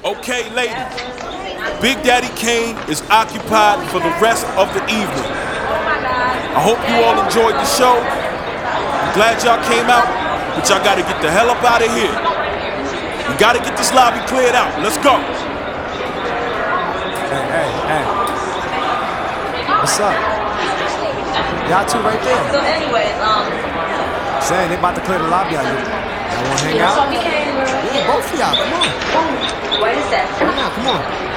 Okay, ladies. Big Daddy Kane is occupied for the rest of the evening. I hope you all enjoyed the show. I'm glad y'all came out, but y'all gotta get the hell up out of here. We gotta get this lobby cleared out. Let's go. Hey, hey, hey. What's up? Y'all two right there. So anyways, um, Saying they about to clear the lobby out here. Y'all wanna hang that's out? Why we came. Yeah, both of y'all. Come on. Wait a second. Come on, come on.